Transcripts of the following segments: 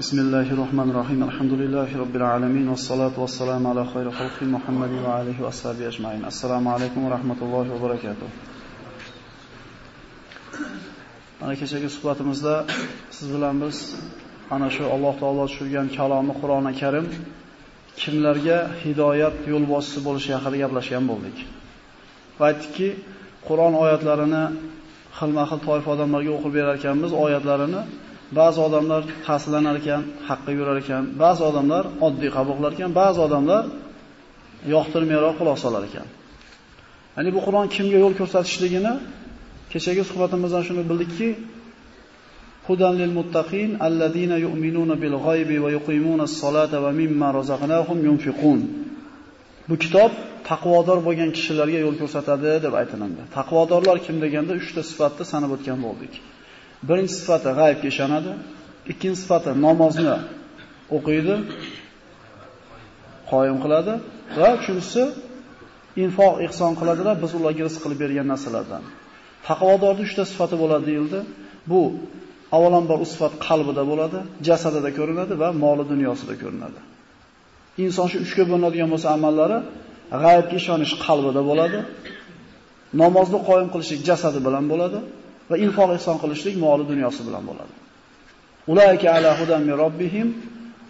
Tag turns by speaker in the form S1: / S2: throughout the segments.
S1: بسم الله الرحمن الرحيم الحمد لله رب العالمين والصلاة والسلام على خير خلق محمد وعليه وأصحابه أجمعين السلام عليكم ورحمة الله وبركاته Mana kechagi suhbatimizda siz bilan biz ana shu Alloh taolo tushirgan kalomi Qur'oni Karim kimlarga hidoyat yo'l boshchisi bo'lishi haqida gaplashgan bo'ldik. Va aytdikki, Qur'on oyatlarini xilma-xil toifa odamlarga o'qib berar ekanmiz, oyatlarini Ba'zi odamlar ta'sirlanar ekan, haqqa yurar ekan, ba'zi odamlar oddiy qabul qilar ekan, ba'zi odamlar yoqtirmayroq quloq solar ekan. Ya'ni bu Qur'on kimga yo'l ko'rsatishligini kechagi suhbatimizdan shuni bildikki, hudan lil muttaqin alladina yu'minuna bil g'aybi va yuqimuna as-solata va mimma razaqnahum yunfiqun. Bu kitob taqvodor bo'lgan kishilarga yo'l ko'rsatadi deb aytiladi. Taqvodorlar kim deganda 3 ta sifatni sanab o'tgan bo'ldik. Birinchi sifati g'aybga ishonadi, ikkinchi sifati namozni o'qiydi, qoyim qiladi va uchinchisi infoq ihson qiladilar, biz ularga rizq qilib bergan narsalardan. Taqvodorning 3 ta sifati bo'ladi deyildi. Bu avvalambor u sifat qalbida bo'ladi, jasadida ko'rinadi va moli dunyosida ko'rinadi. Inson shu uchga bo'linadigan bo'lsa amallari g'aybga ishonish qalbida bo'ladi, namozni qoyim qilishlik jasadi bilan bo'ladi va infoq ihson qilishlik moli dunyosi bilan bo'ladi. Ulayka ala hudan min robbihim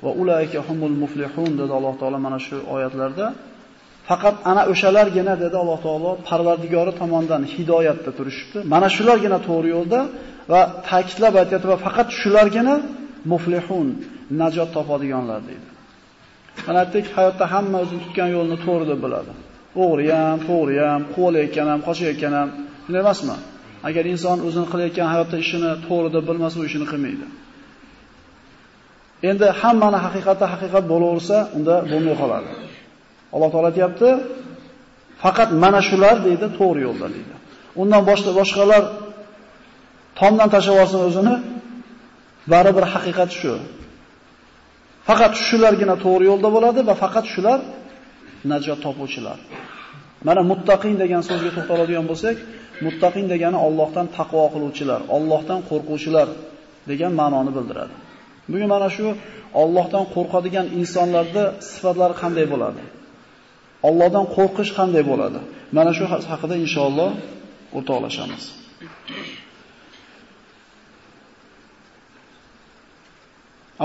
S1: va ulayka humul muflihun dedi Alloh taolo mana shu oyatlarda. Faqat ana o'shalargina dedi Alloh taolo Parvardigori tomonidan hidoyatda turishibdi. Mana shulargina to'g'ri yo'lda va ta'kidlab aytyapti va faqat shulargina muflihun, najot topadiganlar deydi. Mana aytdik, hayotda hamma o'zi tutgan yo'lni to'g'ri deb biladi. O'g'ri ham, to'g'ri ham, qo'layotgan ham, qochayotgan ham, shunday emasmi? Agar inson o'zini qilayotgan hayotda ishini to'g'ri deb bilmasa, u ishini qilmaydi. Endi hammani haqiqatda haqiqat bo'laversa, unda bo'lmay qoladi. Alloh taolo aytayapti, faqat mana shular deydi to'g'ri yo'lda deydi. Undan boshqa boshqalar tomdan tashlab olsin o'zini, baribir haqiqat shu. Faqat shulargina to'g'ri yo'lda bo'ladi va faqat shular najot topuvchilar. Mana muttaqin degan so'zga to'xtaladigan bo'lsak, muttaqin degani Allohdan taqvo qiluvchilar, Allohdan qo'rquvchilar degan ma'noni bildiradi. Bugun mana shu Allohdan qo'rqadigan insonlarda sifatlari qanday bo'ladi? Allohdan qo'rqish qanday bo'ladi? Mana shu haqida inshaalloh o'rtoqlashamiz.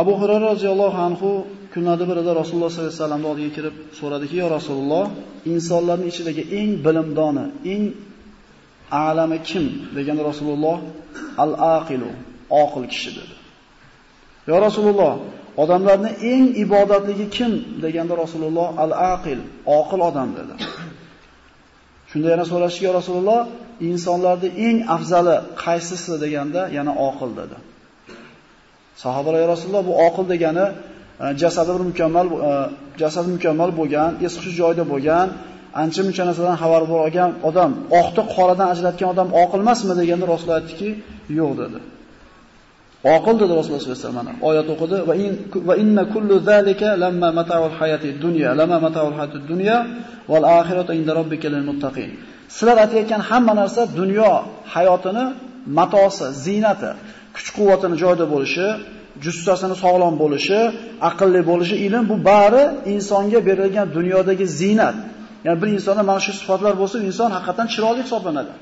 S1: Abu Hurayra roziyallohu anhu kunlarda birida Rasululloh sollallohu alayhi vasallam oldiga kirib so'radiki, "Ya Rasululloh, insonlarning ichidagi eng bilimdoni, eng a'lami kim?" deganda Rasululloh al-aqilu, oqil kishi dedi. "Ya Rasululloh, odamlarning eng ibodatligi kim?" deganda Rasululloh al-aqil, oqil odam dedi. Shunda yana so'rashdi, "Ya Rasululloh, insonlarning eng afzali qaysisi?" deganda yana oqil dedi. Sahobalar ya Rasululloh bu oqil degani e, jasadi bir mukammal e, jasadi mukammal bo'lgan, eski joyda bo'lgan, ancha muncha narsadan xabar bo'lgan odam, oqni qoradan ajratgan odam oqil emasmi deganda Rasululloh aytdiki, yo'q dedi. Oqil dedi Rasululloh sollallohu alayhi vasallam. Oyat o'qidi va in va inna kullu zalika lamma mata'ul hayati dunya, lamma mata'ul hayati dunya val oxiratu inda robbika lil muttaqin. Sizlar aytayotgan hamma narsa dunyo hayotini matosi, ziynati, kuch-quvvatini joyida bo'lishi, jussasini sog'lom bo'lishi, aqlli bo'lishi, ilm bu bari insonga berilgan dunyodagi ziynat. Ya'ni bir insonda mana shu sifatlar bo'lsa, inson haqiqatan chiroyli hisoblanadi.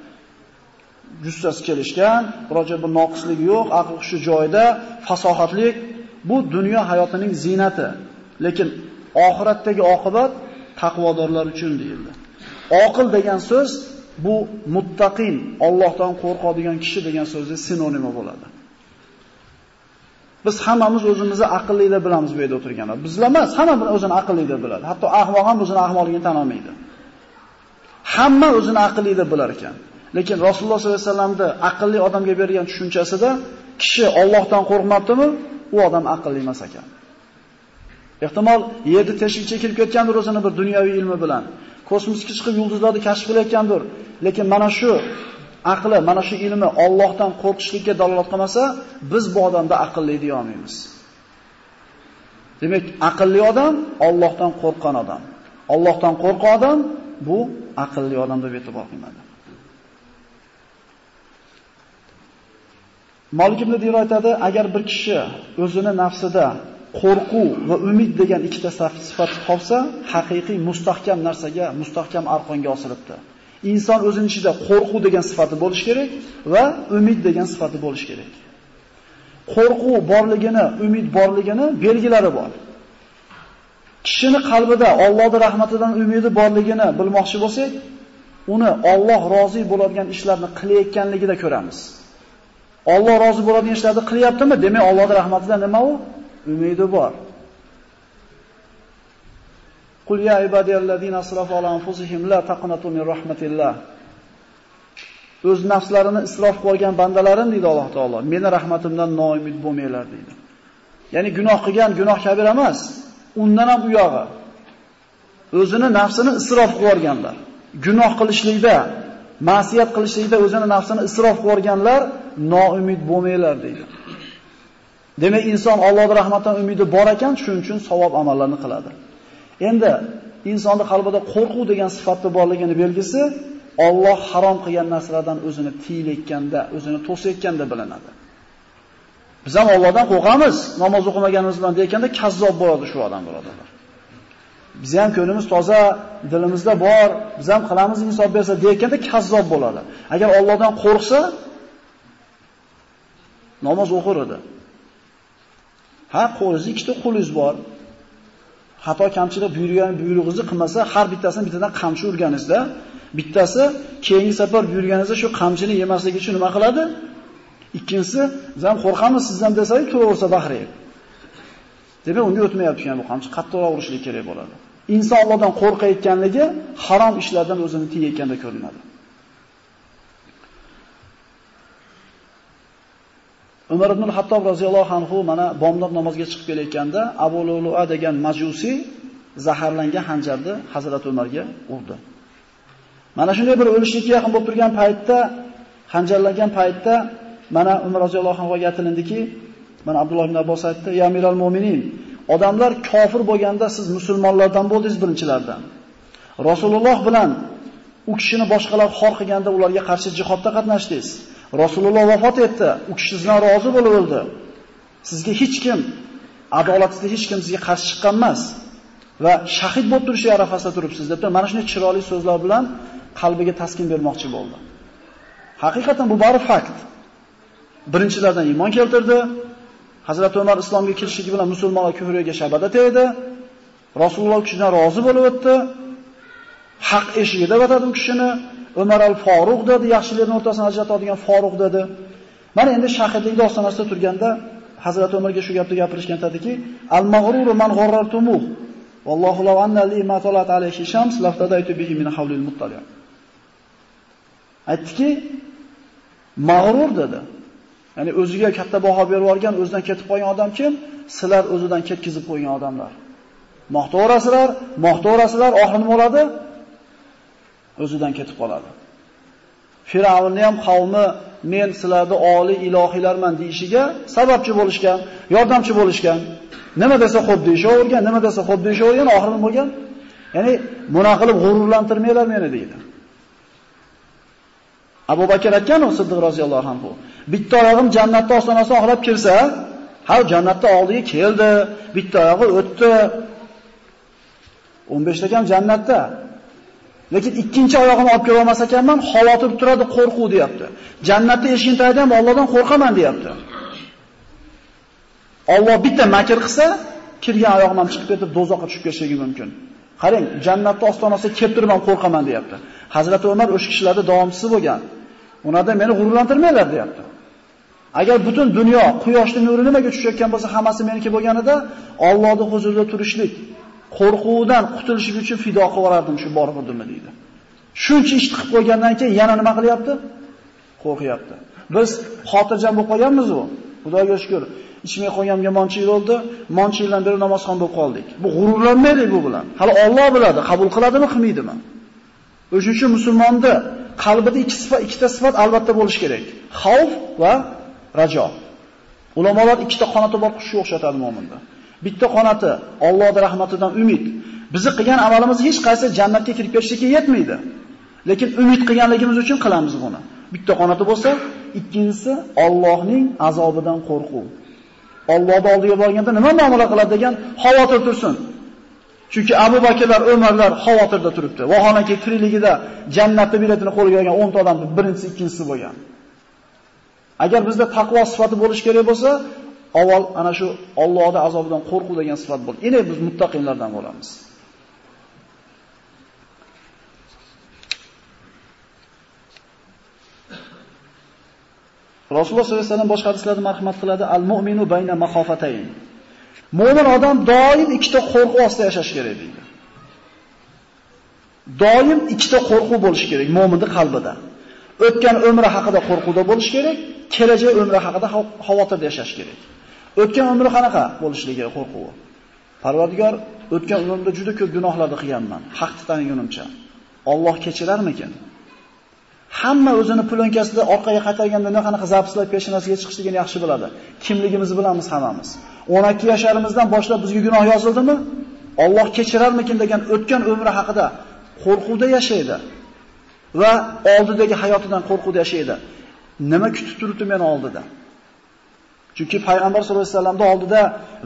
S1: Jussasi kelishgan, biroq bir noqislik yo'q, aql hushi joyida, fasohatlik bu dunyo hayotining ziynati. Lekin oxiratdagi oqibat taqvodorlar uchun deyildi. Oqil degan so'z bu muttaqin, Allohdan qo'rqadigan kishi degan so'zning sinonimi bo'ladi. Biz hammamiz o'zimizni aqllilar bilamiz bu yerda o'tirganlar. Bizlar emas, hamma o'zini aqllilar deb biladi. Hatto ahmoq ham o'zini ahmoqligini tan olmaydi. Hamma o'zini aqllilar bilar ekan. Lekin Rasululloh sollallohu alayhi vasallamda aqlli odamga bergan tushunchasida kishi Allohdan qo'rqmabdimi, u odam aqlli emas ekan. Ehtimol yerni teshikcha chekilib ketgandir o'zini bir dunyoviy ilmi bilan. Kosmosga chiqib yulduzlarni kashf qilayotgandir. Lekin mana shu aqli, mana shu ilmi Allohdan qo'rqishlikka dalolat qilmasa, biz bu odamda aqlli deya olmaymiz. Demak, aqlli odam Allohdan qo'rqqan odam. Allohdan qo'rqqan odam bu aqlli odam deb e'tibor qilinadi. Malik ibn Diro aytadi, agar bir kishi o'zini nafsida qo'rquv va umid degan ikkita sifat topsa, haqiqiy mustahkam narsaga, mustahkam arqonga osilibdi. Inson o'zining ichida qo'rquv degan sifati bo'lishi kerak va umid degan sifati bo'lishi kerak. Qo'rquv borligini, umid borligini belgilari bor. Kishini qalbida Allohning rahmatidan umidi borligini bilmoqchi bo'lsak, uni Alloh rozi bo'ladigan ishlarni qilayotganligida ko'ramiz. Alloh rozi bo'ladigan ishlarni qilyaptimi? Demak, Allohning rahmatidan nima u? Umidi bor. Qul ya ibadiyallazina asrafu ala anfusihim la taqnatu min rahmatillah. O'z nafslarini isrof qilgan bandalarim deydi Alloh taolo. Meni rahmatimdan noumid bo'lmanglar deydi. Ya'ni gunoh qilgan gunoh kabir emas, undan ham uyog'i. O'zini nafsini isrof qilganlar. Gunoh qilishlikda, ma'siyat qilishlikda o'zini nafsini isrof qilganlar noumid bo'lmanglar deydi. Demak, inson Allohning rahmatidan umidi bor ekan, shuning uchun savob amallarni qiladi. Endi insonning qalbida qo'rquv degan sifatni borligini belgisi Alloh harom qilgan narsalardan o'zini tiylayotganda, o'zini to'sayotganda bilinadi. Biz ham Allohdan qo'rqamiz, namoz o'qimaganimiz bilan deganda kazzob bo'ladi shu odam birodarlar. Biz ham ko'nimiz toza, dilimizda bor, biz ham qilamiz insof bersa deganda kazzob bo'ladi. Agar Allohdan qo'rqsa, namoz o'qir edi. Ha, qo'lingiz ikkita qulingiz bor. Xato kamchilik buyurgan buyrug'ingizni qilmasa, har bittasini bittadan qamchi urganingizda, bittasi keyingi safar buyurganingizda shu qamchini yemaslik uchun nima qiladi? Ikkinchisi, biz qo'rqamiz sizdan desangiz turaversa baxrayib. Demak, unga o'tmayapti ham bu qamchi qattiqroq urishlik kerak bo'ladi. Inson Allohdan qo'rqayotganligi harom ishlardan o'zini tiyayotganda ko'rinadi. Umar ibn al-Hattob roziyallohu anhu mana bomdod namozga chiqib kelayotganda Abu Lulu'a degan majusi zaharlangan hanjarni Hazrat Umarga urdi. Mana shunday bir o'lishlikka yaqin bo'lib turgan paytda, hanjarlangan paytda mana Umar roziyallohu anhuga aytilindiki, mana Abdulloh ibn Abbos aytdi: "Ya amiral mu'minin, odamlar kofir bo'lganda siz musulmonlardan bo'ldingiz birinchilardan. Rasululloh bilan u kishini boshqalar xor qilganda ularga qarshi jihodda qatnashdingiz. Rasululloh vafot etdi, u kishi sizdan rozi bo'lib o'ldi. Sizga hech kim adolatsizlik hech kim sizga qarshi chiqqan emas va shahid bo'lib turishi arafasida turibsiz deb mana shunday chiroyli so'zlar bilan qalbiga taskin bermoqchi bo'ldi. Haqiqatan bu bari fakt. Birinchilardan iymon keltirdi. Hazrat Umar islomga kirishligi bilan musulmonlar kufriga shabada tegdi. Rasululloh kishidan rozi bo'lib o'tdi. Haq eshigida deb u kishini. Umar al-Faruq dedi, yaxshilarning o'rtasini ajratadigan Faruq dedi. Mana endi shahidlik dostonasida turganda Hazrat Umarga shu gapni gapirishgan tadiki, al-mag'ruru man g'arrartumuh. Vallohu law anna li ma talat alayhi shams laftadaytu bihi min hawlil muttali. Aytdiki, mag'rur dedi. Ya'ni o'ziga katta baho berib olgan, o'zidan ketib qolgan odam kim? Sizlar o'zidan ketkizib qo'ygan odamlar. Maqtavrasizlar, maqtavrasizlar, oxir nima bo'ladi? O'zidan ketib qoladi. Firavunni ham qavmi men sizlarni oliy ilohilarman deyishiga sababchi bo'lishgan, yordamchi bo'lishgan. Nima desa xo'p deyishavergan, nima desa xo'p deyishavergan, oxiri bo'lgan? Ya'ni buna qilib g'ururlantirmanglar meni deydi. Abu Bakr aytgan u Siddiq roziyallohu anhu. Bitta oyog'im jannatda ostonasini oxlab kirsa, ha jannatda oldiga keldi, bitta oyog'i o'tdi. 15 ta ham jannatda. Lekin ikkinchi oyog'ini olib kela olmas ekanman, xavotir turadi, qo'rquv deyapti. Jannatda eshigini tagida ham Allohdan qo'rqaman deyapti. Alloh bitta makr qilsa, kirgan oyog'im ham chiqib ketib dozoqqa tushib ketishligi mumkin. Qarang, jannatda ostonasiga kelib turib qo'rqaman deyapti. Hazrat Umar o'sha kishilarda davomchisi bo'lgan. Ularda meni g'ururlantirmanglar deyapti. Agar butun dunyo quyoshning nuri nimaga tushayotgan bo'lsa, hammasi meniki bo'lganida Allohning huzurida turishlik, qo'rquvdan qutulish uchun fido qilib yuborardim shu borib urdimmi deydi. Shuncha ish qilib qo'ygandan keyin yana nima qilyapti? Qo'rqyapti. Biz xotirjam bo'lib qolganmiz u. Xudoga shukr. Ichmay qo'yganimga moncha bo'ldi, moncha yildan beri namozxon bo'lib qoldik. Bu g'ururlanmaylik bu bilan. Hali Alloh biladi, qabul qiladimi, qilmaydimi? O'shuning uchun musulmonni qalbida ikki sifat, ikkita sifat albatta bo'lishi kerak. Xavf va rajo. Ulamolar ikkita qanoti bor qushga o'xshatadi mo'minni Bitta qonati Allohning rahmatidan umid. Bizi qilgan amalimiz hech qaysi jannatga kirib ketishga yetmaydi. Lekin umid qilganligimiz uchun qilamiz buni. Bitta qonati bo'lsa, ikkinchisi Allohning azobidan qo'rquv. Allohning oldiga borganda nima muomala qiladi degan xavotir tursin. Chunki Abu Bakrlar, Umarlar xavotirda turibdi. Vaholanki tirikligida jannatni biletini qo'lga olgan 10 ta odamning birinchisi, ikkinchisi bo'lgan. Agar bizda taqvo sifati bo'lish kerak bo'lsa, avval ana shu Allohning azobidan qo'rquv degan sifat bo'ldi. Endi biz muttaqinlardan bo'lamiz. Rasululloh sollallohu alayhi vasallam boshqa hadislarda marhamat qiladi, al-mu'minu bayna mahofatayn. Mo'min odam doim ikkita qo'rquv ostida yashash kerak deydi. Doim ikkita qo'rquv bo'lishi kerak mo'minning qalbida. O'tgan umri haqida qo'rquvda bo'lish kerak, kelajak umri haqida xavotirda yashash kerak. O'tgan umri qanaqa bo'lishligi qo'rquvi? Parvardigor, o'tgan umrimda juda ko'p gunohlarni qilganman, haqni tanigunimcha. Alloh kechirarmikin? Hamma o'zini pulonkasida orqaga qaytarganda qanaqa zapslab peshanasiga chiqishligini yaxshi biladi. Kimligimizni bilamiz hammamiz. 12 yoshlarimizdan boshlab bizga gunoh yozildimi? Alloh kechirarmikin degan o'tgan umri haqida qo'rquvda yashaydi va oldidagi hayotidan qo'rquvda yashaydi. Nima kutib turibdi meni oldida? Chunki payg'ambar sollallohu alayhi vasallamning oldida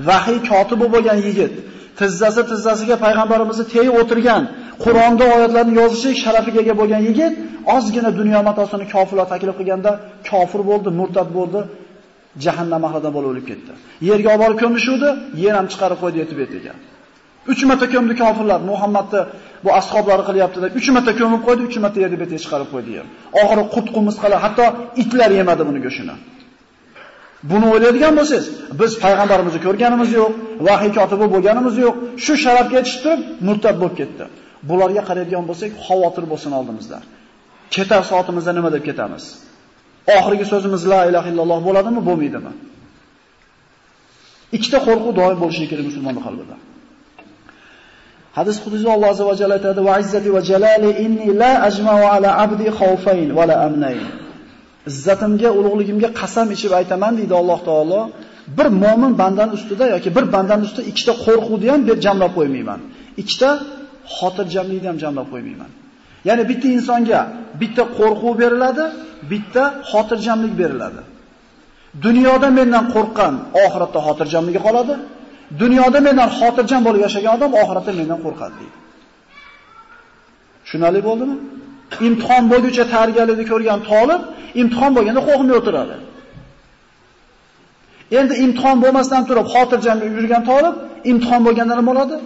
S1: vahiy kotibi bo'lgan yigit, tizzasi tizzasiga payg'ambarimizni tegib o'tirgan, Qur'onda oyatlarni yozishlik sharafiga ega bo'lgan yigit ozgina dunyo matosini kofirlar taklif qilganda kofir bo'ldi, murtad bo'ldi, jahannam ahlidan bo'lib o'lib ketdi. Yerga olib borib ko'mishuvdi, yer ham chiqarib qo'ydi yetib etiga. 3 marta ko'mdi kofirlar, Muhammadni bu ashablari qilyapti deb 3 marta ko'mib qo'ydi, 3 marta yerga betiga chiqarib qo'ydi yer. Oxiri qurt qala, hatto itlar yemadi buni go'shini. Buni o'ylaydigan bo'lsangiz, biz payg'ambarimizni ko'rganimiz yo'q, vahiy kotibi bo'lganimiz yo'q. Shu sharafga yetishib turib murtad bo'lib ketdi. Bularga qaraydigan bo'lsak, xavotir bo'lsin oldimizda. Ketar soatimizda nima deb ketamiz? Oxirgi so'zimiz la ilaha illalloh bo'ladimi, bo'lmaydimi? Ikkita qo'rquv doim bo'lishi kerak musulmonning qalbida. Hadis Qudsiy Alloh azza va jalla aytadi: "Va izzati va jalali inni la ajma'u ala abdi khawfayn va la amnayn." Izzatimga, ulug'ligimga qasam ichib aytaman deydi Alloh taolo, bir mo'min bandaning ustida yoki bir bandaning ustida ikkita qo'rquvni ham deb jamlab qo'ymayman. Ikkita xotirjamlikni ham jamlab qo'ymayman. Ya'ni bitta insonga bitta qo'rquv beriladi, bitta xotirjamlik beriladi. Dunyoda mendan qo'rqqan, oxiratda xotirjamligi qoladi. Dunyoda mendan xotirjam bo'lib yashagan odam oxiratda mendan qo'rqadi deydi. Tushunali bo'ldimi? Imtihon bo'lguncha tayyorgarlikni ko'rgan tolib imtihon bo'lganda qo'rqmay o'tiradi. Endi imtihon bo'lmasdan turib xotirjam yurgan tolib imtihon bo'lganda nima bo'ladi?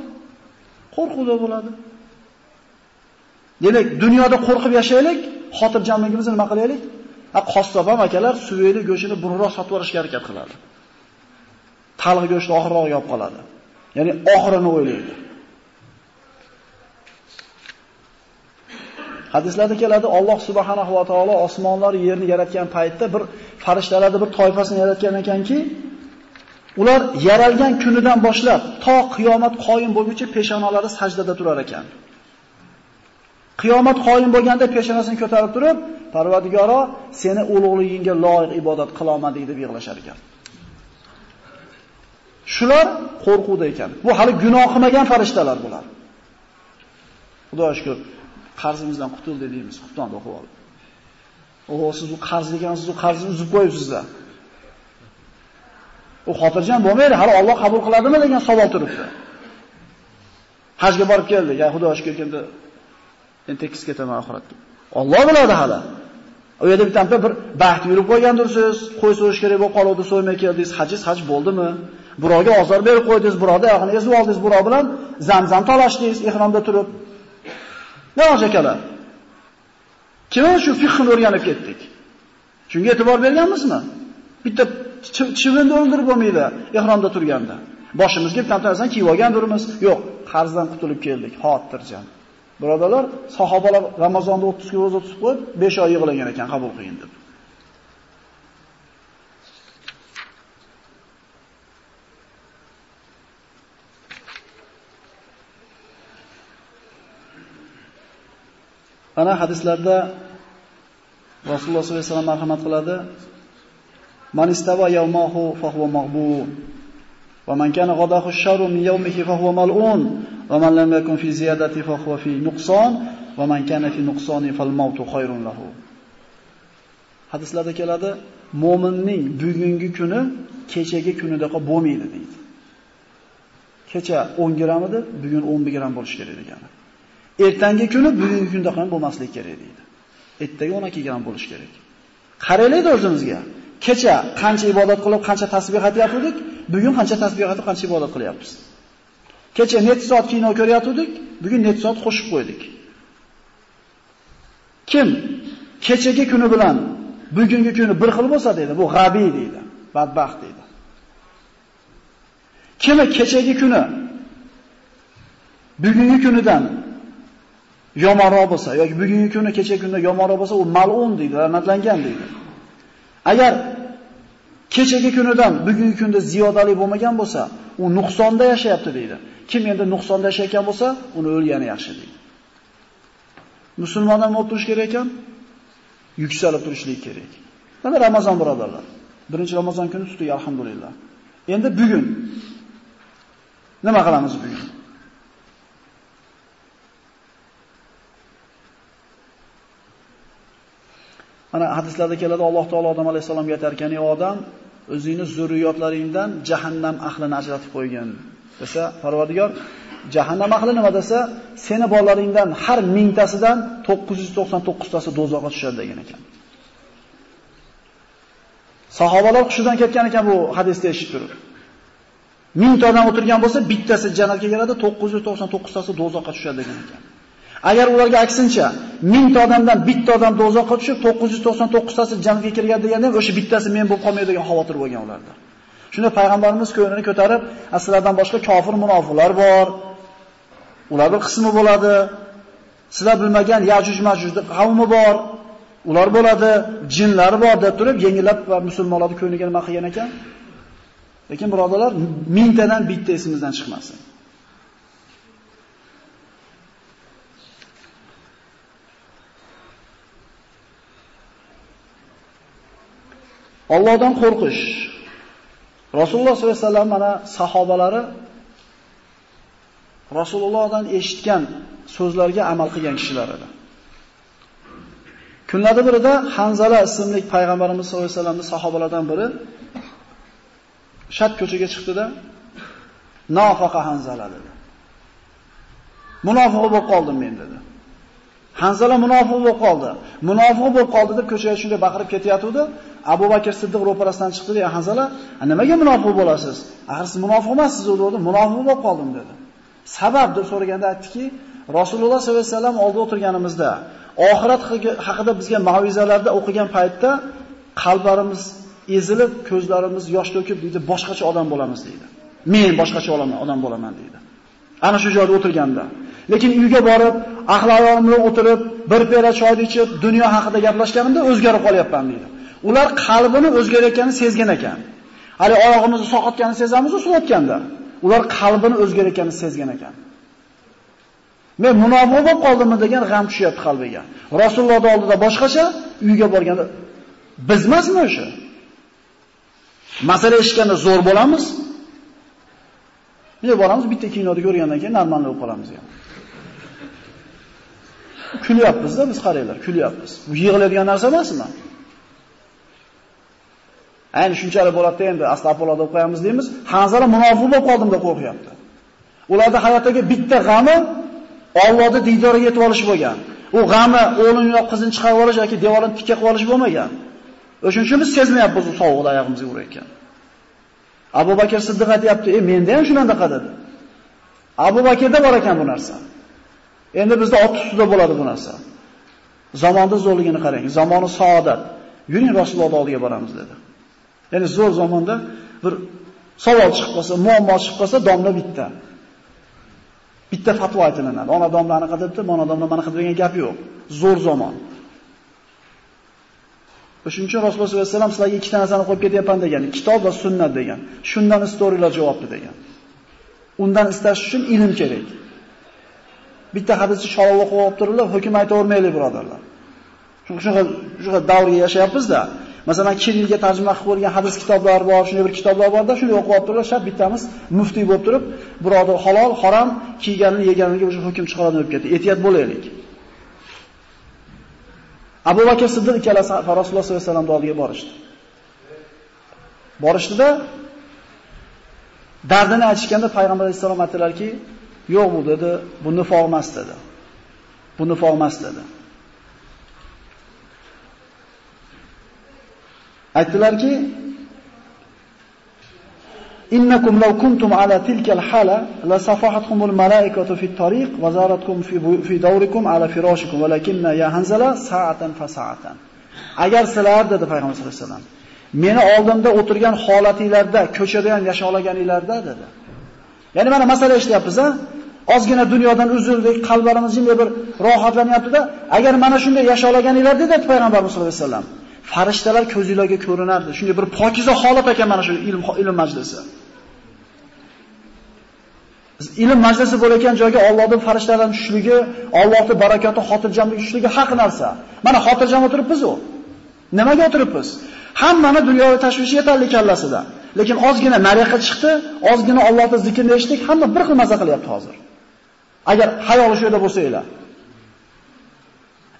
S1: Qo'rquvda bo'ladi. Demak, dunyoda qo'rqib yashaylik, xotirjamligimizni nima qilaylik? Ha, qassob akalar suveli go'shtini burunroq sotib olishga harakat qiladi. Talg'i go'shtni oxirroq yop qoladi. Ya'ni oxirini o'ylaydi. Hadislarda keladi, Alloh subhanahu va taolo osmonlar yerni yaratgan paytda bir farishtalarni bir toifasini yaratgan ekanki, ular yaralgan kunidan boshlab to qiyomat qoyim bo'lguncha peshonalari sajdada turar ekan. Qiyomat qoyim bo'lganda peshonasini ko'tarib turib, Parvardigoro, seni ulug'ligingga loyiq ibodat qila olmadik deb yig'lashar ekan. Shular qo'rquvda ekan. Bu hali gunoh qilmagan farishtalar bular. Xudoga shukr, qarzimizdan qutuldi deymiz, xuftonni o'qib olib. Oho, siz u qarz degansiz, u qarzni uzib qo'yibsizlar. U xotirjam bo'lmaydi, hali Alloh qabul qiladimi degan savol turibdi. Hajga borib keldik, ya Xudo shukr endi men tekis ketaman oxiratga. Alloh biladi hali. U yerda bitta bir baxt yurib qo'ygandirsiz, qo'y so'yish kerak bo'lib qoluvdi, so'ymay keldingiz, hajis haj bo'ldimi? Birovga ozor berib qo'ydingiz, birovda oyog'ini ezib oldingiz, birov bilan zamzam talashdingiz, ihromda turib. Ne akalar? Kim shu fiqhni o'rganib ketdik? Shunga e'tibor berganmizmi? Bitta chivinni o'ldirib bo'lmaydi ihromda turganda. Boshimizga bitta narsa kiyib olgandirmiz? Yo'q, qarzdan qutulib keldik, xotirjam. Birodalar, sahobalar Ramazonda 30 kun roza tutib qo'yib, 5 oy yig'lagan ekan qabul qiyin deb. Mana hadislarda Rasululloh sollallohu alayhi vasallam marhamat qiladi. Man istava yawmahu fa huwa maghbun. Va man kana ghadahu sharru min yawmihi fa huwa mal'un. Va man lam yakun fi ziyadati fa huwa fi nuqson. Va man kana fi nuqsoni fal mautu khayrun lahu. Hadislarda keladi, mo'minning bugungi kuni kechagi kunidaqa bo'lmaydi deydi. Kecha 10 gram edi, bugun 11 gram bo'lish kerak degani. Ertangi kuni bugungi kunda ham bo'lmasligi kerak deydi. Ertaga 12 gram bo'lish kerak. Qaraylik o'zimizga. Kecha qancha ibodat qilib, qancha tasbihat aytyapdik, bugun qancha tasbihat qancha ibodat qilyapmiz. Kecha net soat kino ko'ryapdik, bugun net soat qo'shib qo'ydik. Kim kechagi kuni bilan bugungi kuni bir xil bo'lsa deydi, bu g'abiy deydi, badbaxt deydi. Kimi kechagi kuni bugungi kunidan yomonroq bo'lsa yoki bugungi kuni kecha kunda yomonroq bo'lsa, u mal'un deydi, la'natlangan deydi. Agar kechagi kunidan bugungi kunda ziyodalik bo'lmagan bo'lsa, u nuqsonda yashayapti deydi. Kim endi nuqsonda yashayotgan bo'lsa, uni o'lgani yaxshi deydi. Musulmondan nima turish kerak ekan? Yuksalib turishlik kerak. Mana Ramazon birodarlar. Birinchi Ramazon kuni tutdik, alhamdulillah. Endi bugun nima qilamiz bugun? Mana hadislarda keladi Alloh taolo odam alayhisalomga aytarkan, "Ey odam, o'zingni zurriyotlaringdan jahannam ahlini ajratib qo'ygin." desa, Parvardigor jahannam ahli nima desa, seni bolalaringdan har mingtasidan 999 tasi dozoqqa tushadi degan ekan. Sahobalar hushidan ketgan ekan bu hadisni eshitib turib. Mingta odam o'tirgan bo'lsa, bittasi jannatga kiradi, 999 tasi dozoqqa tushadi degan ekan. Agar ularga aksincha, 1000 ta odamdan bitta odam dozoqqa tushib, 999 tasi jannatga kirgan deganda ham o'sha bittasi men bo'lib qolmaydi degan xavotir bo'lgan ularda. Shunda payg'ambarimiz ko'nglini ko'tarib, aslardan boshqa kofir munofiqlar bor. Ular bir qismi bo'ladi. Sizlar bilmagan Yajuj Majuj qavmi bor. Ular bo'ladi, jinlar bor deb turib, yengilab va musulmonlarning ko'ngliga nima qilgan ekan? Lekin birodalar, mingtadan bitta esimizdan chiqmasin. Allohdan qo'rqish. Rasululloh sollallohu alayhi vasallam mana sahobalari Rasulullohdan eshitgan so'zlarga amal qilgan kishilar edi. Kunlarda birida Hanzala ismli payg'ambarimiz sollallohu alayhi vasallamning sahobalaridan biri shat ko'chaga chiqdi-da, "Nafaqa Hanzala" dedi. Munofiq bo'lib qoldim men dedi. Hanzala munofiq bo'lib qoldi. Munofiq bo'lib qoldi deb ko'chaga shunday baqirib ketayotgandi. Abu Bakr Siddiq ro'parasidan chiqdi "Ya Hanzala, nimaga munofiq bo'lasiz? Axir siz munofiq emassiz, dedi. Munofiq bo'lib qoldim dedi. Sabab deb so'raganda aytdiki, Rasululloh sollallohu alayhi vasallam oldida o'tirganimizda, oxirat haqida bizga ma'vizalarda o'qigan paytda qalblarimiz ezilib, ko'zlarimiz yosh to'kib deydi, boshqacha odam bo'lamiz deydi. Men boshqacha odam bo'laman deydi. Ana shu joyda o'tirganda. Lekin uyga borib, ahli bilan o'tirib, bir pera choyni ichib, dunyo haqida gaplashganimda o'zgarib qolyapman deydi. Ular qalbini o'zgarayotganini sezgan ekan. Hali oyog'imizni soqotganini sezamiz usulayotganda. Ular qalbini o'zgarayotganini sezgan ekan. Men munofiq bo'lib qoldimmi degan g'am tushyapti qalbiga. Rasulullohning oldida boshqacha, uyga borganda biz emasmi o'sha? Masala eshitganda zo'r bo'lamiz. Biz boramiz bitta kinoda ko'rgandan keyin normal bo'lib qolamiz yani. Kulyapmiz-da biz qaranglar, kulyapmiz. Bu yig'iladigan narsa emasmi? Ayni shunchalik bo'ladi endi astag'firulloh deb qo'yamiz deymiz. Hanzala munofiq bo'lib qoldim deb qo'rqyapti. Ularda hayotdagi bitta g'ami Allohni diydoriga yetib olish bo'lgan. U g'ami o'g'lini yo qizini chiqarib olish yoki devorni tikka qilib olish bo'lmagan. O'shuning uchun biz sezmayapmiz u sovuqda oyog'imizga urayotgan. Abu Bakr Siddiq aytayapti, "E menda ham shunaqa dedi." Abu Bakrda bor ekan bu narsa. Endi bizda ot ustida bo'ladi bu narsa. Zamonda zo'rligini qarang, zamoni saodat. Yuring Rasululloh oldiga boramiz dedi. Ya'ni zo'r zamonda bir savol chiqib qolsa, muammo chiqib qolsa, domla bitta. Bitta fatvo aytilinadi. Ona domla anaqa debdi, mana domla mana qilib degan gap yo'q. Zo'r zamon. Shuning uchun Rasululloh sollallohu alayhi vasallam sizlarga ikkita narsani qo'yib ketyapman degan, kitob va sunnat degan. Shundan istoringlar javobdi degan. Undan istash uchun ilm kerak. Bitta hadisni sholova qo'yib turiblar, hukm aytavermaylik birodarlar. Chunki shu davrga yashayapmiz-da. Masalan, Kirillga tarjima qilib qo'yilgan hadis kitoblari bor, shunday bir kitoblar borda, shuni o'qib turiblar, shart bittamiz muftiy bo'lib turib, birodar halol, harom kiyganini yeganiga o'sha hukm chiqaradi deb ketdi. Ehtiyot bo'laylik. Abu Bakr Siddiq ikkalasi Rasululloh sollallohu alayhi vasallamning oldiga borishdi. Borishdida dardini aytishganda payg'ambar alayhisalom aytdilarki, "Yo'q bu" dedi, "Bu nifoq emas" dedi. Bu nifoq emas dedi. Aytdilarki, Innakum law kuntum ala tilka al-hala la safahatkumul malaikatu fi at-tariq wa zaratkum fi fi dawrikum ala firashikum walakinna ya Hanzala sa'atan fa sa'atan. Agar sizlar dedi payg'ambar sollallohu alayhi vasallam meni oldimda o'tirgan holatinglarda, ko'chada ham yashaolaganinglarda dedi. Ya'ni mana masala ishlayapmiz, a Ozgina dunyodan uzildik, qalblarimiz jimda bir rohatlanyapti-da, agar mana shunday yashalaganinglar dedi payg'ambarimiz sollallohu alayhi vasallam, farishtalar ko'zingizga ko'rinardi. Shunday bir pokiza holat ekan mana shu ilm ilm majlisi. Ilm majlisi bo'layotgan joyga Allohning farishtalarining tushishligi, Allohning barakoti, xotirjamlik tushishligi haq narsa. Mana xotirjam o'tiribmiz u. Nimaga o'tiribmiz? Hammani dunyoviy tashvishi yetarli kallasida. Lekin ozgina nariyoqqa chiqdi, ozgina Allohni zikrini eshitdik, hamma bir xil maza qilyapti hozir. Agar hayoli shu yerda bo'lsanglar.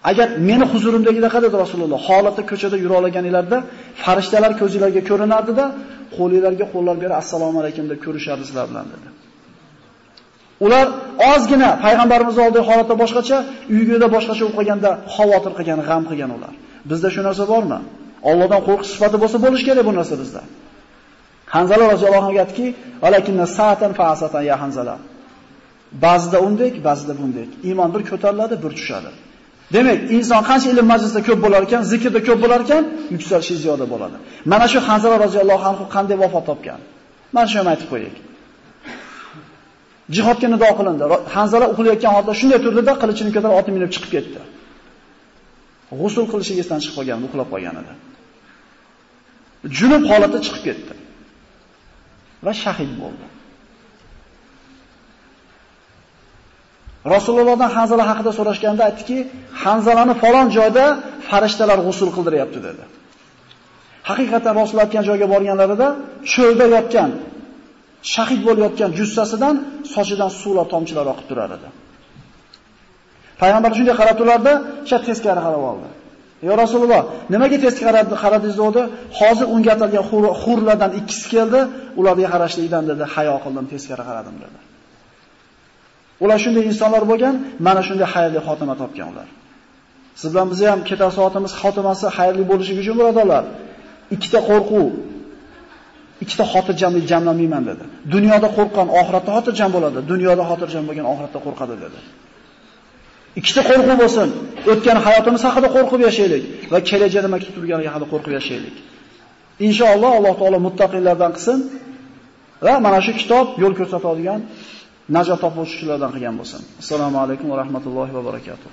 S1: Agar meni huzurimdagidaqa dedi Rasululloh, holatda ko'chada yura olganinglarda farishtalar ko'zingizlarga ko'rinardida, qo'lingizlarga qo'llar berib assalomu alaykum deb ko'rishardi sizlar bilan dedi. Ular ozgina payg'ambarimiz oldida holatda boshqacha, uyida boshqacha o'qiganda xavotir qilgan, g'am qilgan ular. Bizda shu narsa bormi? Allohdan qo'rqish sifati bo'lsa bo'lish kerak bu narsa bizda. Hanzala roziyallohu anhu aytdiki, "Valakinna sa'atan fa'asatan ya Hanzala." Ba'zida undek, ba'zida bundek. Iymon bir ko'tariladi, bir tushadi. Demak, inson qancha ilm majlisida ko'p bo'lar ekan, zikrda ko'p bo'lar ekan, yuksalishi ziyoda bo'ladi. Mana shu Hanzala roziyallohu anhu qanday vafot topgan? Mana shuni aytib qo'yaylik. Jihodga nido qilindi. Hanzala uxlayotgan holda shunday turdida qilichini ko'tarib otib minib chiqib ketdi. G'usul qilishigidan chiqib qolgan, uxlab qolgan edi. Junub holatda chiqib ketdi. Va shahid bo'ldi. Rasulullohdan Hanzala haqida so'rashganda aytdiki, Hanzalani falon joyda farishtalar g'usul qildiryapti dedi. Haqiqatan Rasululloh aytgan joyga borganlarida cho'lda yotgan, shahid bo'layotgan jussasidan sochidan suvlar tomchilar oqib turar edi. Payg'ambar shunday qarab turardi, sha teskari qarab oldi. "Ya Rasululloh, nimaga teskari qaradingiz?" dedi. "Hozir unga atalgan xurlardan ikkisi keldi, ularga qarashlikdan" dedi, "Hayo qildim, teskari qaradim" dedi. Ular shunday insonlar bo'lgan, mana shunday xayrli xotima topgan ular. Siz bilan biz ham ketar soatimiz xotimasi xayrli bo'lishi uchun birodarlar, ikkita qo'rquv, ikkita xotirjamlik jamlamayman dedi. Dunyoda qo'rqqan oxiratda xotirjam bo'ladi, dunyoda xotirjam bo'lgan oxiratda qo'rqadi dedi. Ikkita qo'rquv bo'lsin. O'tgan hayotimiz haqida qo'rqib yashaylik va kelajakda nima kutib turgani haqida qo'rqib yashaylik. Inshaalloh Alloh taolo muttaqiylardan qilsin va mana shu kitob yo'l ko'rsatadigan najot topuvchilardan qilgan bo'lsin. Assalomu alaykum va rahmatullohi va barakatuh.